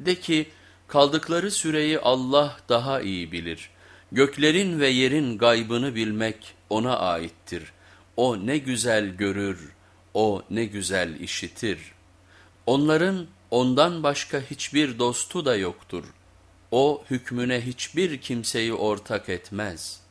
De ki kaldıkları süreyi Allah daha iyi bilir. Göklerin ve yerin gaybını bilmek ona aittir. O ne güzel görür, o ne güzel işitir. Onların ondan başka hiçbir dostu da yoktur. O hükmüne hiçbir kimseyi ortak etmez.''